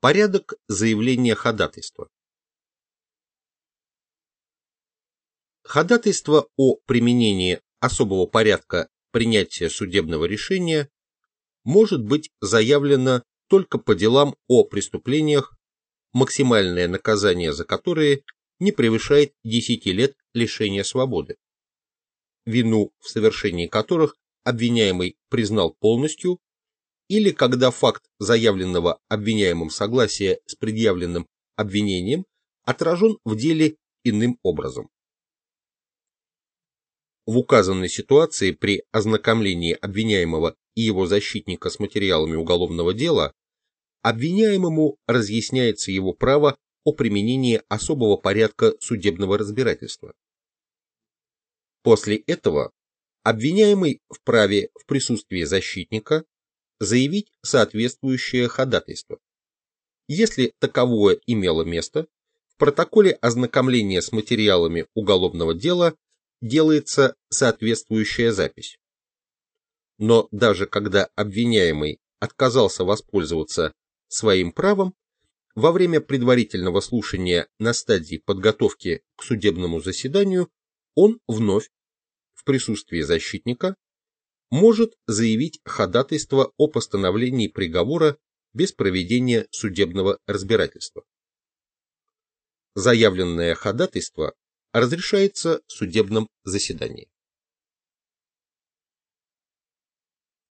Порядок заявления ходатайства. Ходатайство о применении особого порядка принятия судебного решения может быть заявлено только по делам о преступлениях, максимальное наказание за которые не превышает 10 лет лишения свободы, вину в совершении которых обвиняемый признал полностью, или когда факт заявленного обвиняемым согласия с предъявленным обвинением отражен в деле иным образом. В указанной ситуации при ознакомлении обвиняемого и его защитника с материалами уголовного дела обвиняемому разъясняется его право о применении особого порядка судебного разбирательства. После этого обвиняемый вправе в присутствии защитника заявить соответствующее ходатайство. Если таковое имело место, в протоколе ознакомления с материалами уголовного дела делается соответствующая запись. Но даже когда обвиняемый отказался воспользоваться своим правом, во время предварительного слушания на стадии подготовки к судебному заседанию он вновь, в присутствии защитника, может заявить ходатайство о постановлении приговора без проведения судебного разбирательства. Заявленное ходатайство разрешается в судебном заседании.